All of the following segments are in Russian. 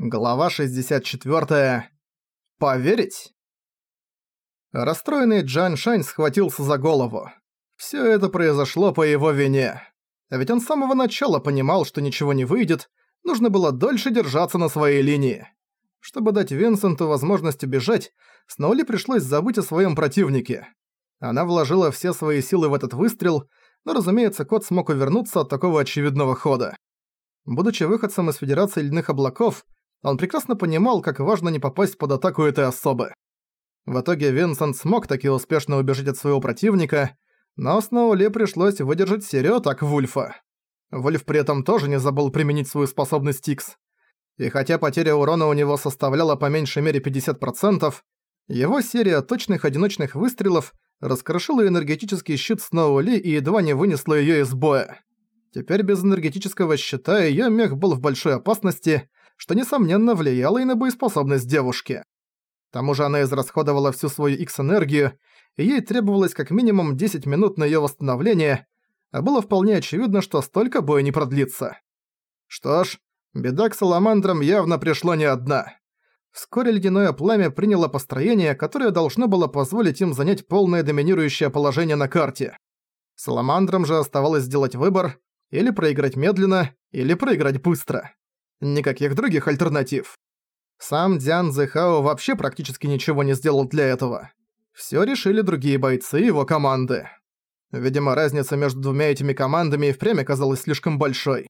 Глава 64. Поверить? Расстроенный Джан Шань схватился за голову. Всё это произошло по его вине. А ведь он с самого начала понимал, что ничего не выйдет, нужно было дольше держаться на своей линии. Чтобы дать Винсенту возможность убежать, Сноули пришлось забыть о своём противнике. Она вложила все свои силы в этот выстрел, но, разумеется, кот смог увернуться от такого очевидного хода. Будучи выходцем из Федерации Ледяных Облаков, он прекрасно понимал, как важно не попасть под атаку этой особы. В итоге Винсент смог таки успешно убежать от своего противника, но Сноули пришлось выдержать серию атак Вульфа. Вульф при этом тоже не забыл применить свою способность X. И хотя потеря урона у него составляла по меньшей мере 50%, его серия точных одиночных выстрелов раскрошила энергетический щит Сноули и едва не вынесла её из боя. Теперь без энергетического щита её мех был в большой опасности, что, несомненно, влияло и на боеспособность девушки. К тому же она израсходовала всю свою X-энергию, и ей требовалось как минимум 10 минут на её восстановление, а было вполне очевидно, что столько боя не продлится. Что ж, беда к саламандрам явно пришло не одна. Вскоре ледяное пламя приняло построение, которое должно было позволить им занять полное доминирующее положение на карте. Саламандрам же оставалось сделать выбор – или проиграть медленно, или проиграть быстро. Никаких других альтернатив. Сам Дзян Зэхао вообще практически ничего не сделал для этого. Всё решили другие бойцы его команды. Видимо, разница между двумя этими командами и впрямь оказалась слишком большой.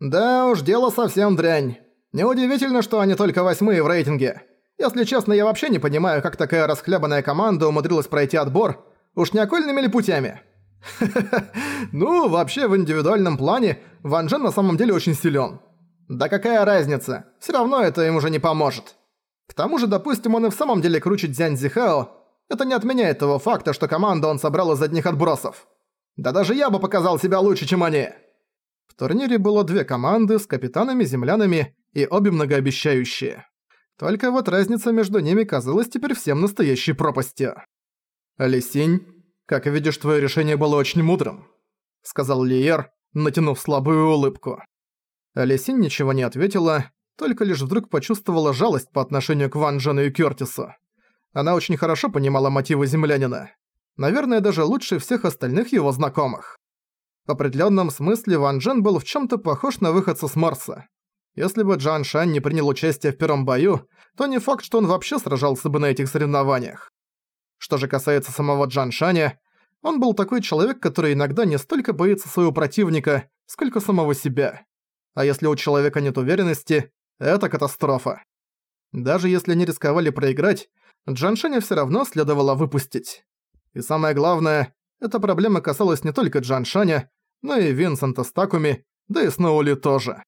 Да уж, дело совсем дрянь. Неудивительно, что они только восьмые в рейтинге. Если честно, я вообще не понимаю, как такая расхлябанная команда умудрилась пройти отбор. Уж не окольными ли путями? Ну, вообще в индивидуальном плане Ван Джен на самом деле очень силен. Да какая разница, все равно это им уже не поможет. К тому же, допустим, он и в самом деле круче Дзянь Зихао, это не отменяет того факта, что команду он собрал из одних отбросов. Да даже я бы показал себя лучше, чем они. В турнире было две команды с капитанами-землянами и обе многообещающие. Только вот разница между ними казалась теперь всем настоящей пропастью. «Лисинь, как видишь, твое решение было очень мудрым», — сказал Лиер, натянув слабую улыбку. Алисин ничего не ответила, только лишь вдруг почувствовала жалость по отношению к Ван Джену и Кёртису. Она очень хорошо понимала мотивы землянина. Наверное, даже лучше всех остальных его знакомых. В определенном смысле Ван Джен был в чем то похож на выходца с Марса. Если бы Джан Шань не принял участие в первом бою, то не факт, что он вообще сражался бы на этих соревнованиях. Что же касается самого Джан Шаня, он был такой человек, который иногда не столько боится своего противника, сколько самого себя. А если у человека нет уверенности, это катастрофа. Даже если они рисковали проиграть, Джаншеня всё равно следовало выпустить. И самое главное, эта проблема касалась не только Джаншаня, но и Винсента с Такуми, да и Сноули тоже.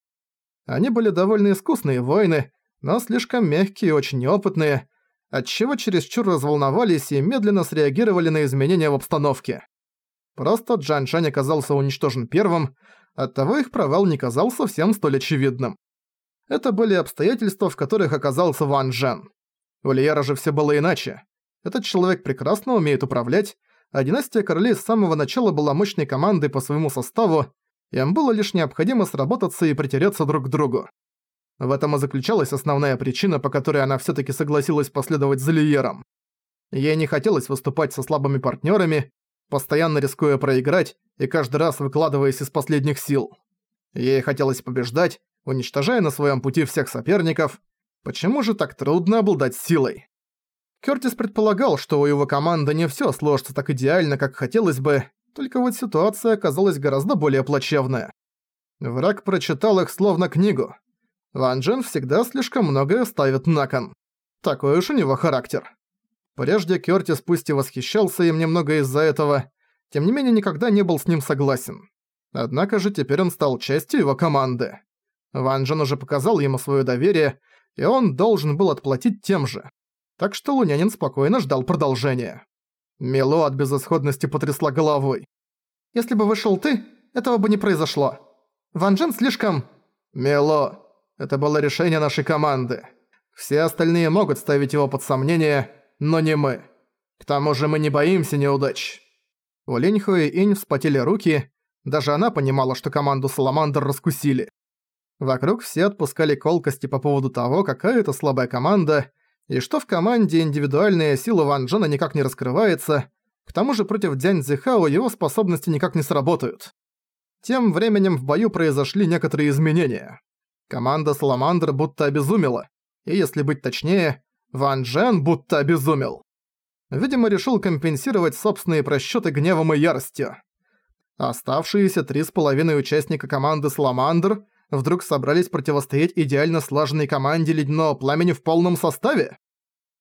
Они были довольно искусные воины, но слишком мягкие и очень неопытные, отчего чересчур разволновались и медленно среагировали на изменения в обстановке. Просто Джан Шань оказался уничтожен первым, оттого их провал не казался всем столь очевидным. Это были обстоятельства, в которых оказался Ван Джен. У Лиера же все было иначе. Этот человек прекрасно умеет управлять, а династия королей с самого начала была мощной командой по своему составу, им было лишь необходимо сработаться и притереться друг к другу. В этом и заключалась основная причина, по которой она все таки согласилась последовать за Лиером. Ей не хотелось выступать со слабыми партнерами, постоянно рискуя проиграть и каждый раз выкладываясь из последних сил. Ей хотелось побеждать, уничтожая на своем пути всех соперников. Почему же так трудно обладать силой? Кёртис предполагал, что у его команды не всё сложится так идеально, как хотелось бы, только вот ситуация оказалась гораздо более плачевная. Враг прочитал их словно книгу. Ван Джен всегда слишком многое ставит на кон. Такой уж у него характер. Прежде Кёртис пусть и восхищался им немного из-за этого, тем не менее никогда не был с ним согласен. Однако же теперь он стал частью его команды. Ван Джен уже показал ему свое доверие, и он должен был отплатить тем же. Так что лунянин спокойно ждал продолжения. Мило от безысходности потрясла головой. «Если бы вышел ты, этого бы не произошло. Ван Джен слишком...» «Мило, это было решение нашей команды. Все остальные могут ставить его под сомнение, но не мы. К тому же мы не боимся неудач». У Леньхо и Инь вспотели руки, даже она понимала, что команду Саламандр раскусили. Вокруг все отпускали колкости по поводу того, какая это слабая команда, и что в команде индивидуальная сила Ван Джена никак не раскрывается, к тому же против Дзянь Цзихао его способности никак не сработают. Тем временем в бою произошли некоторые изменения. Команда Саламандр будто обезумела, и если быть точнее, Ван Джен будто обезумел. Видимо, решил компенсировать собственные просчёты гневом и яростью. Оставшиеся три с половиной участника команды Саламандр вдруг собрались противостоять идеально слаженной команде Ледяного Пламени в полном составе?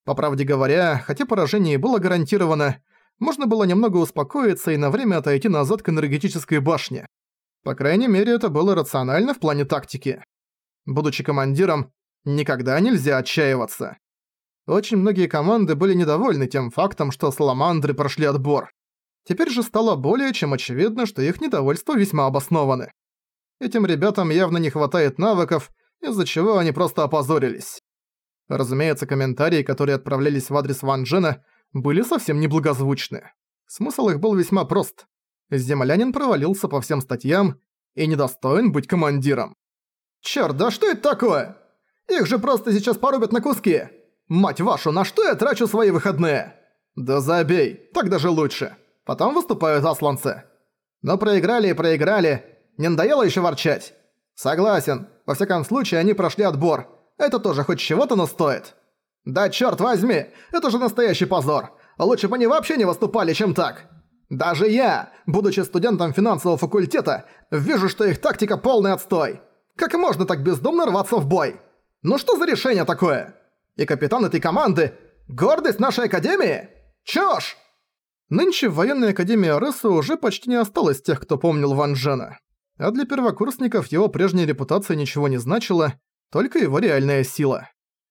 По правде говоря, хотя поражение было гарантировано, можно было немного успокоиться и на время отойти назад к энергетической башне. По крайней мере, это было рационально в плане тактики. Будучи командиром, никогда нельзя отчаиваться. Очень многие команды были недовольны тем фактом, что саламандры прошли отбор. Теперь же стало более чем очевидно, что их недовольство весьма обоснованы. Этим ребятам явно не хватает навыков, из-за чего они просто опозорились. Разумеется, комментарии, которые отправлялись в адрес Ван Джена, были совсем неблагозвучны. Смысл их был весьма прост. Землянин провалился по всем статьям и недостоин быть командиром. «Чёрт, да что это такое? Их же просто сейчас порубят на куски! Мать вашу, на что я трачу свои выходные?» «Да забей, так даже лучше. Потом выступают асланцы. Но проиграли и проиграли, не надоело еще ворчать? Согласен. Во всяком случае, они прошли отбор. Это тоже хоть чего-то, но стоит. Да черт возьми, это же настоящий позор. Лучше бы они вообще не выступали, чем так. Даже я, будучи студентом финансового факультета, вижу, что их тактика полный отстой. Как можно так бездумно рваться в бой? Ну что за решение такое? И капитан этой команды – гордость нашей академии? Чушь! Нынче в военной академии Аресу уже почти не осталось тех, кто помнил Ван Джена а для первокурсников его прежняя репутация ничего не значила, только его реальная сила.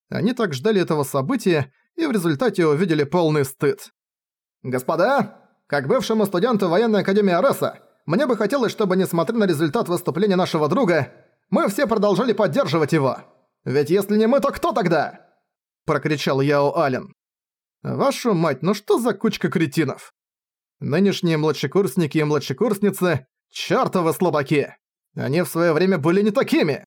Они так ждали этого события и в результате увидели полный стыд. «Господа, как бывшему студенту военной академии Ареса, мне бы хотелось, чтобы, несмотря на результат выступления нашего друга, мы все продолжали поддерживать его. Ведь если не мы, то кто тогда?» Прокричал Яо Ален. «Вашу мать, ну что за кучка кретинов?» Нынешние младшекурсники и младшекурсницы Чёртовы слабаки! Они в своё время были не такими!»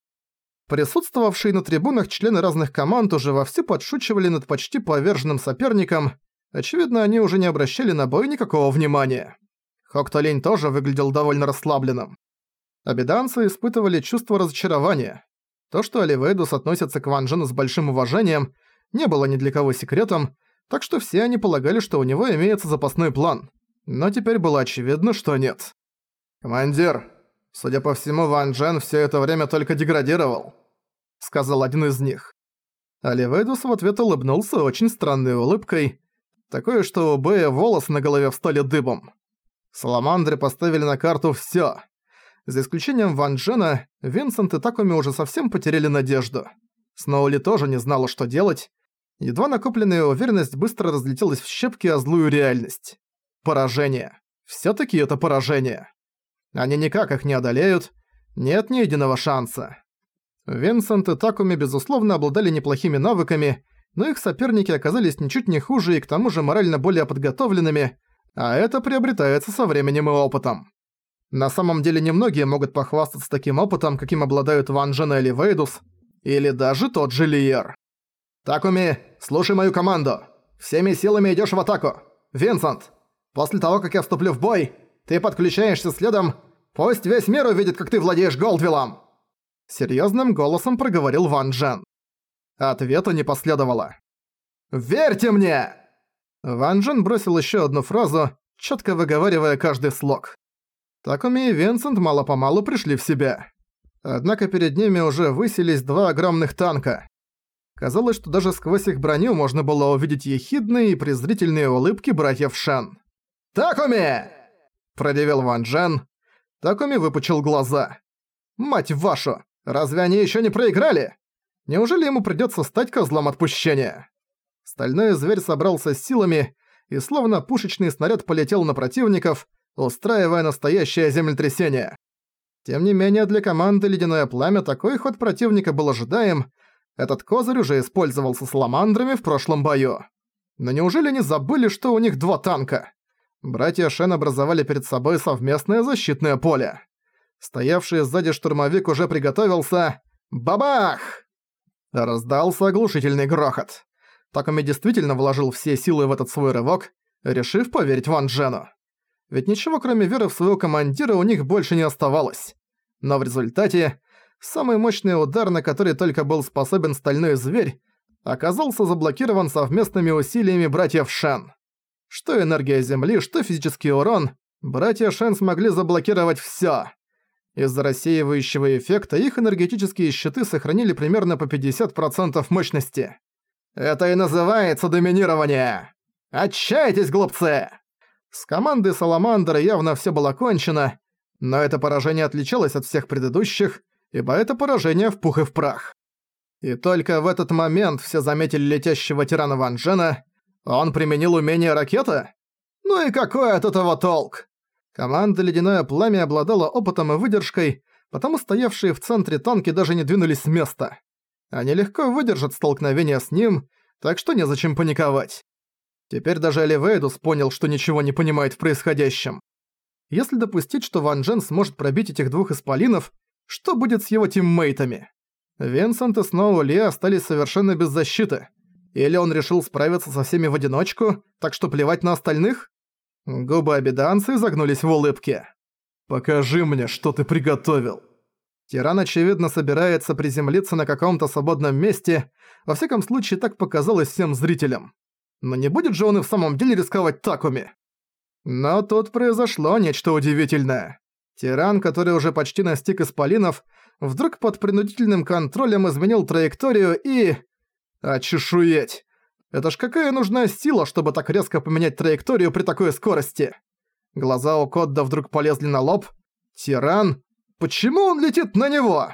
Присутствовавшие на трибунах члены разных команд уже вовсю подшучивали над почти поверженным соперником. Очевидно, они уже не обращали на бой никакого внимания. Хоктолень тоже выглядел довольно расслабленным. Обиданцы испытывали чувство разочарования. То, что Оливейдус относится к Ван Джену с большим уважением, не было ни для кого секретом, так что все они полагали, что у него имеется запасной план. Но теперь было очевидно, что нет. «Командир, судя по всему, Ван Джен все это время только деградировал», — сказал один из них. Оливейдус в ответ улыбнулся очень странной улыбкой, такой, что у Бэя волосы на голове встали дыбом. Саламандры поставили на карту всё. За исключением Ван Джена, Винсент и Такуми уже совсем потеряли надежду. Сноули тоже не знала, что делать. Едва накопленная уверенность быстро разлетелась в щепки о злую реальность. Поражение. Всё-таки это поражение. Они никак их не одолеют, нет ни единого шанса. Винсент и Такуми, безусловно, обладали неплохими навыками, но их соперники оказались ничуть не хуже и к тому же морально более подготовленными, а это приобретается со временем и опытом. На самом деле немногие могут похвастаться таким опытом, каким обладают Ван Джен или Вейдус, или даже тот же Лиер. «Такуми, слушай мою команду! Всеми силами идёшь в атаку! Винсент, после того, как я вступлю в бой, ты подключаешься следом Пусть весь мир увидит, как ты владеешь Голдвиллом!» Серьезным голосом проговорил Ван Джен. Ответа не последовало. «Верьте мне!» Ван Джен бросил еще одну фразу, четко выговаривая каждый слог. Такуми и Винсент мало-помалу пришли в себя. Однако перед ними уже высились два огромных танка. Казалось, что даже сквозь их броню можно было увидеть ехидные и презрительные улыбки братьев Шен. «Такуми!» – продевел Ван Джен, Такуми выпучил глаза. «Мать вашу! Разве они еще не проиграли? Неужели ему придется стать козлом отпущения?» Стальной зверь собрался с силами и словно пушечный снаряд полетел на противников, устраивая настоящее землетрясение. Тем не менее, для команды «Ледяное пламя» такой ход противника был ожидаем, этот козырь уже использовался саламандрами в прошлом бою. Но неужели не забыли, что у них два танка? Братья Шен образовали перед собой совместное защитное поле. Стоявший сзади штурмовик уже приготовился. Бабах! Раздался оглушительный грохот. Такуми действительно вложил все силы в этот свой рывок, решив поверить Ван Джену. Ведь ничего кроме веры в своего командира у них больше не оставалось. Но в результате, самый мощный удар, на который только был способен стальной зверь, оказался заблокирован совместными усилиями братьев Шен. Что энергия Земли, что физический урон, братья Шен смогли заблокировать всё. Из-за рассеивающего эффекта их энергетические щиты сохранили примерно по 50% мощности. Это и называется доминирование! Отчайтесь, глупцы! С командой Саламандра явно всё было кончено, но это поражение отличалось от всех предыдущих, ибо это поражение в пух и в прах. И только в этот момент все заметили летящего тирана Ван Джена. Он применил умение ракета? Ну и какой от этого толк? Команда «Ледяное пламя» обладала опытом и выдержкой, потому стоявшие в центре танки даже не двинулись с места. Они легко выдержат столкновение с ним, так что незачем паниковать. Теперь даже Эливейдус понял, что ничего не понимает в происходящем. Если допустить, что Ван Джен сможет пробить этих двух исполинов, что будет с его тиммейтами? Винсент и Сноу Ли остались совершенно без защиты. Или он решил справиться со всеми в одиночку, так что плевать на остальных? Губы обиданцы загнулись в улыбке. «Покажи мне, что ты приготовил». Тиран, очевидно, собирается приземлиться на каком-то свободном месте, во всяком случае так показалось всем зрителям. Но не будет же он и в самом деле рисковать Такуми? Но тут произошло нечто удивительное. Тиран, который уже почти настиг исполинов, вдруг под принудительным контролем изменил траекторию и... Очешуеть! Это ж какая нужна сила, чтобы так резко поменять траекторию при такой скорости? Глаза у Кодда вдруг полезли на лоб. Тиран? Почему он летит на него?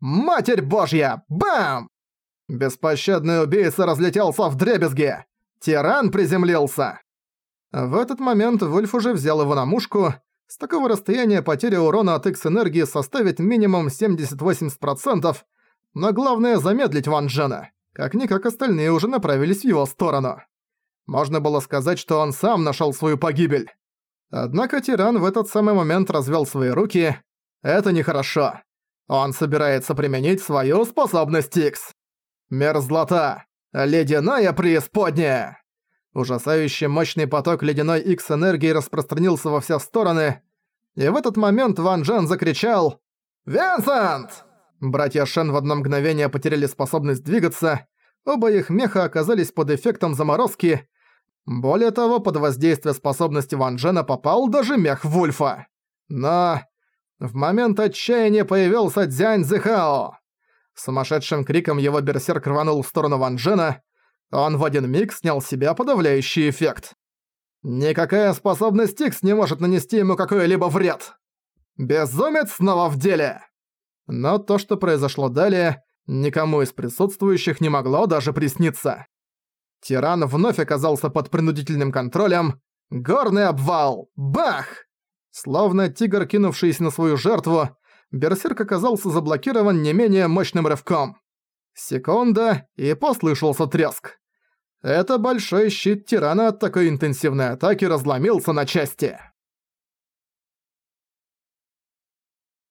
Матерь божья! Бам! Беспощадный убийца разлетелся в дребезги. Тиран приземлился. В этот момент Вольф уже взял его на мушку. С такого расстояния потеря урона от X-энергии составит минимум 70-80%, но главное замедлить Ван Джена. Как-никак остальные уже направились в его сторону. Можно было сказать, что он сам нашел свою погибель. Однако тиран в этот самый момент развел свои руки. Это нехорошо. Он собирается применить свою способность X. Мерзлота. Ледяная преисподняя. Ужасающий мощный поток ледяной X-энергии распространился во все стороны, и в этот момент Ван Джен закричал «Винсент!». Братья Шен в одно мгновение потеряли способность двигаться, оба их меха оказались под эффектом заморозки. Более того, под воздействие способности Ван Джена попал даже мех Вульфа. Но в момент отчаяния появился Дзянь Зихао. Сумасшедшим криком его берсерк рванул в сторону Ван Джена, он в один миг снял с себя подавляющий эффект. Никакая способность Икс не может нанести ему какой-либо вред. Безумец снова в деле! Но то, что произошло далее, никому из присутствующих не могло даже присниться. Тиран вновь оказался под принудительным контролем. Горный обвал! Бах! Словно тигр, кинувшийся на свою жертву, Берсерк оказался заблокирован не менее мощным рывком. Секунда, и послышался треск. Это большой щит тирана от такой интенсивной атаки разломился на части.